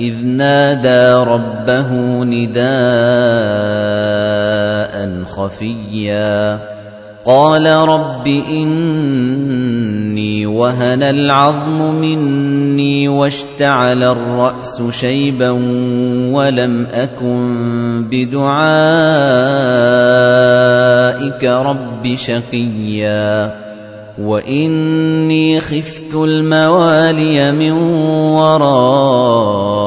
إذ نادى ربه نداء خفيا. قال رب إني وهن العظم مني واشتعل الرأس شيبا ولم أكن بدعائك رب شقيا. وإني خفت الموالي من ورائي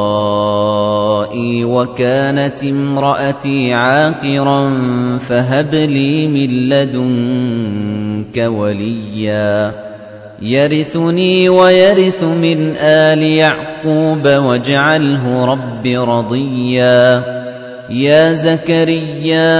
وكانت امرأتي عاقرا فهب لي من لدنك وليا. يرثني ويرث من آل يعقوب واجعله رب رضيا. يا زكريا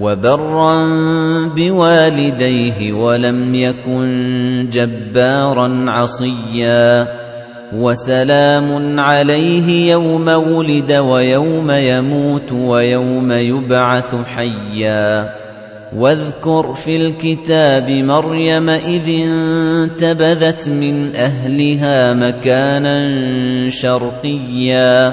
وبرا بوالديه ولم يكن جبارا عصيا وسلام عليه يوم ولد ويوم يموت ويوم يبعث حيا واذكر في الكتاب مريم إذ انتبذت من أهلها مكانا شرقيا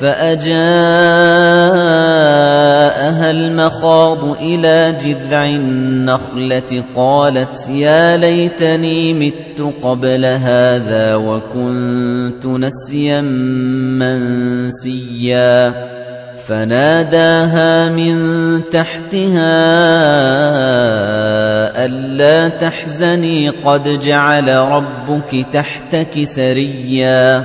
فأجاءها المخاض إلى جذع النخلة قالت يا ليتني مت قبل هذا وكنت نسيا منسيا. فناداها من تحتها ألا تحزني قد جعل ربك تحتك سريا.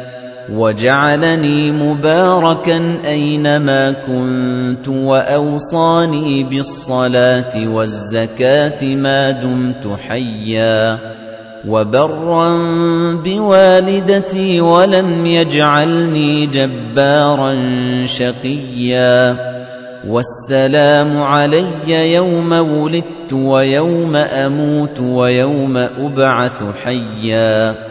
وَجَعَلَنِي مُبَارَكًا أَيْنَمَا كُنتُ وَأَوْصَانِي بِالصَّلَاةِ وَالزَّكَاةِ مَا دُمْتُ حَيًّا وَبَرًّا بِوَالِدَتِي وَلَمْ يَجْعَلْنِي جَبَّارًا شَقِيًّا وَالسَّلَامُ عَلَيَّ يَوْمَ وُلِدتُّ وَيَوْمَ أَمُوتُ وَيَوْمَ أُبْعَثُ حَيًّا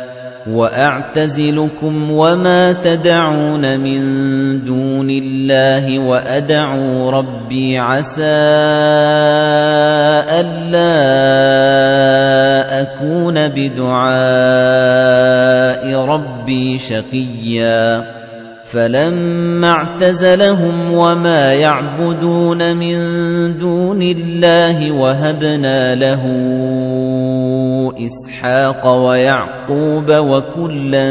وَأَعْتَزِلُكُمْ وَمَا تَدْعُونَ مِن دُونِ اللَّهِ وَأَدْعُو رَبِّي عَسَىٰ أَلَّا أَكُونَ بِدُعَاءِ رَبِّي شَقِيًّا فَلَمَّا اعْتَزَلَهُمْ وَمَا يَعْبُدُونَ مِن دُونِ اللَّهِ وَهَبْنَا لَهُ إِسْحَاقَ وَيَعْقُوبَ وَكُلًّا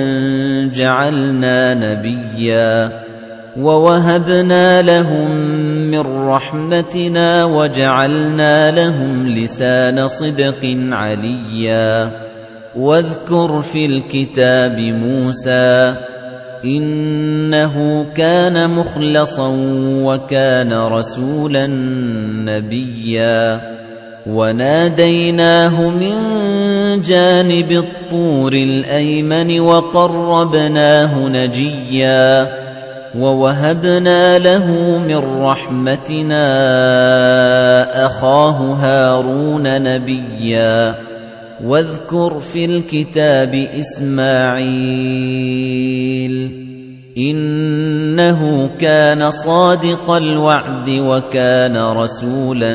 جَعَلْنَا نَبِيًّا وَوَهَبْنَا لَهُم مِّن رَّحْمَتِنَا وَجَعَلْنَا لَهُمْ لِسَانَ صِدْقٍ عَلِيًّا وَاذْكُرْ فِي الْكِتَابِ مُوسَىٰ إِنَّهُ كَانَ مُخْلَصًا وَكَانَ رَسُولًا نَّبِيًّا وَنَادَيْنَاهُ مِن جَانِبِ الطُّورِ الْأَيْمَنِ وَقَرَّبْنَاهُ نَجِيًّا وَوَهَبْنَا لَهُ مِن رَّحْمَتِنَا أَخَاهُ هَارُونَ نَبِيًّا وَاذْكُرْ فِي الْكِتَابِ إِسْمَاعِيلَ إِنَّهُ كَانَ صَادِقَ الْوَعْدِ وَكَانَ رَسُولًا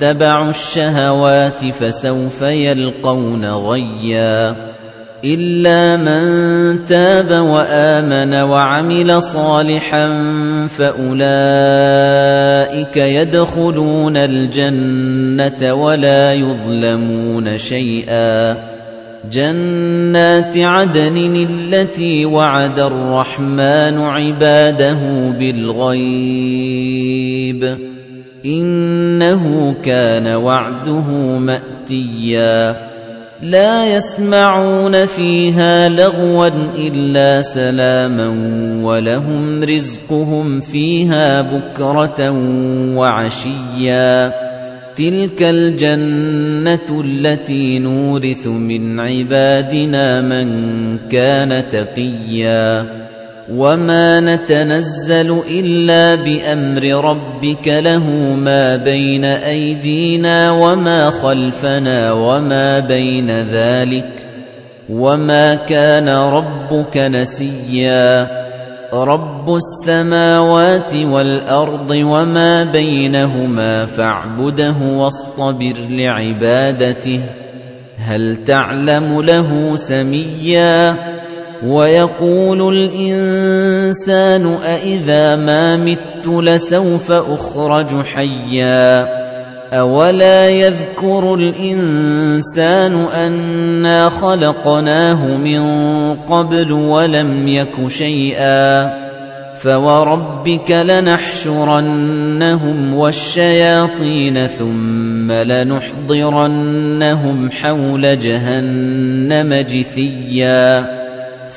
وَاتَّبَعُوا الشَّهَوَاتِ فَسَوْفَ يَلْقَوْنَ غَيًّا إِلَّا مَن تَابَ وَآمَنَ وَعَمِلَ صَالِحًا فَأُولَئِكَ يَدْخُلُونَ الْجَنَّةَ وَلَا يُظْلَمُونَ شَيْئًا جَنَّاتِ عَدْنٍ الَّتِي وَعَدَ الرَّحْمَنُ عِبَادَهُ بِالْغَيْبِ إِنَّهُ كَانَ وَعْدُهُ مَأْتِيًّا. لَا يَسْمَعُونَ فِيهَا لَغْوًا إِلَّا سَلَامًا وَلَهُمْ رِزْقُهُمْ فِيهَا بُكْرَةً وَعَشِيًّا. تِلْكَ الْجَنَّةُ الَّتِي نُورِثُ مِنْ عِبَادِنَا مَنْ كَانَ تَقِيًّا. وَمَا نَتَنَزَّلُ إِلَّا بِأَمْرِ رَبِّكَ لَهُ مَا بَيْنَ أَيْدِينَا وَمَا خَلْفَنَا وَمَا بَيْنَ ذَلِكَ وَمَا كَانَ رَبُّكَ نَسِيًّا رَبُّ السَّمَاوَاتِ وَالْأَرْضِ وَمَا بَيْنَهُمَا فَاعْبُدْهُ وَاصْطَبِرْ لِعِبَادَتِهِ هَلْ تَعْلَمُ لَهُ سَمِيًّا وَيَقُولُ الْإِنسَانُ أَإِذَا مَا مِتُّ لَسَوْفَ أُخْرَجُ حَيًّا أَوَلَا يَذْكُرُ الْإِنسَانُ أَنَّا خَلَقْنَاهُ مِن قَبْلُ وَلَمْ يَكُ شَيْئًا فَوَرَبِّكَ لَنَحْشُرَنَّهُمْ وَالشَّيَاطِينَ ثُمَّ لَنُحْضِرَنَّهُمْ حَوْلَ جَهَنَّمَ جِثِيًّا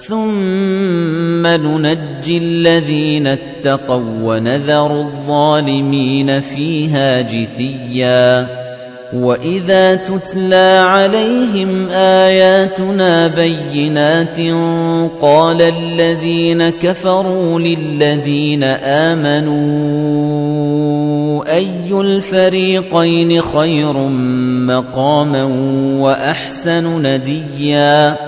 ثُمَّ نُنَجِّي الَّذِينَ اتَّقَوا وَّنَذَرُ الظَّالِمِينَ فِيهَا جِثِيًّا. وَإِذَا تُتْلَى عَلَيْهِمْ آيَاتُنَا بَيِّنَاتٍ قَالَ الَّذِينَ كَفَرُوا لِلَّذِينَ آمَنُوا أَيُّ الْفَرِيقَيْنِ خَيْرٌ مَّقَامًا وَأَحْسَنُ نَدِيًّا؟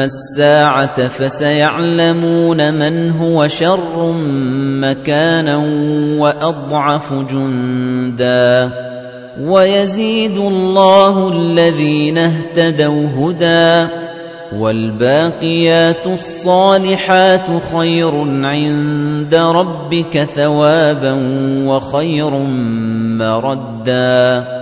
السَّاعَةَ فَسَيَعْلَمُونَ مَنْ هُوَ شَرٌّ مَّكَانًا وَأَضْعَفُ جُندًا وَيَزِيدُ اللَّهُ الَّذِينَ اهْتَدَوْا هُدًى وَالْبَاقِيَاتُ الصَّالِحَاتُ خَيْرٌ عِندَ رَبِّكَ ثَوَابًا وَخَيْرٌ مَّرَدًّا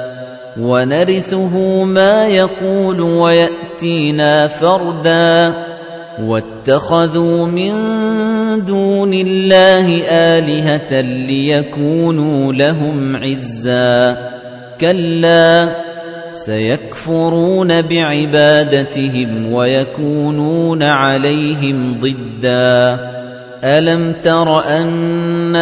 وَنَرِثُهُ مَا يَقُولُ وَيَأْتِينَا فَرْدًا وَاتَّخَذُوا مِن دُونِ اللَّهِ آلِهَةً لِّيَكُونُوا لَهُمْ عِزًّا كَلَّا سَيَكْفُرُونَ بِعِبَادَتِهِمْ وَيَكُونُونَ عَلَيْهِمْ ضِدًّا أَلَمْ تَرَ أَنَّا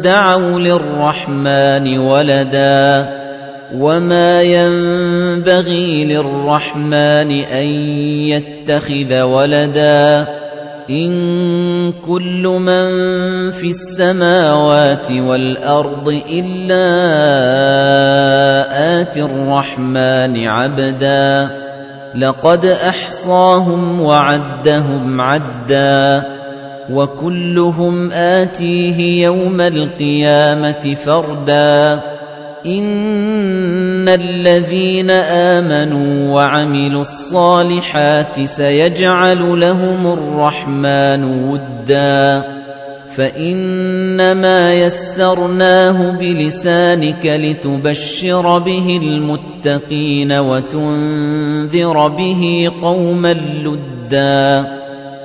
دَعَوْا لِلرَّحْمَنِ وَلَدًا وَمَا يَنبَغِي لِلرَّحْمَنِ أَن يَتَّخِذَ وَلَدًا إِن كُلُّ مَن فِي السَّمَاوَاتِ وَالْأَرْضِ إِلَّا آتِي الرَّحْمَنِ عَبْدًا لَقَدْ أَحْصَاهُمْ وَعَدَّهُمْ عَدًّا وَكُلُّهُمْ آتِيهِ يَوْمَ الْقِيَامَةِ فَرْدًا. إِنَّ الَّذِينَ آمَنُوا وَعَمِلُوا الصَّالِحَاتِ سَيَجْعَلُ لَهُمُ الرَّحْمَنُ وُدًّا. فَإِنَّمَا يَسَّرْنَاهُ بِلِسَانِكَ لِتُبَشِّرَ بِهِ الْمُتَّقِينَ وَتُنذِرَ بِهِ قَوْمًا لُّدًّا.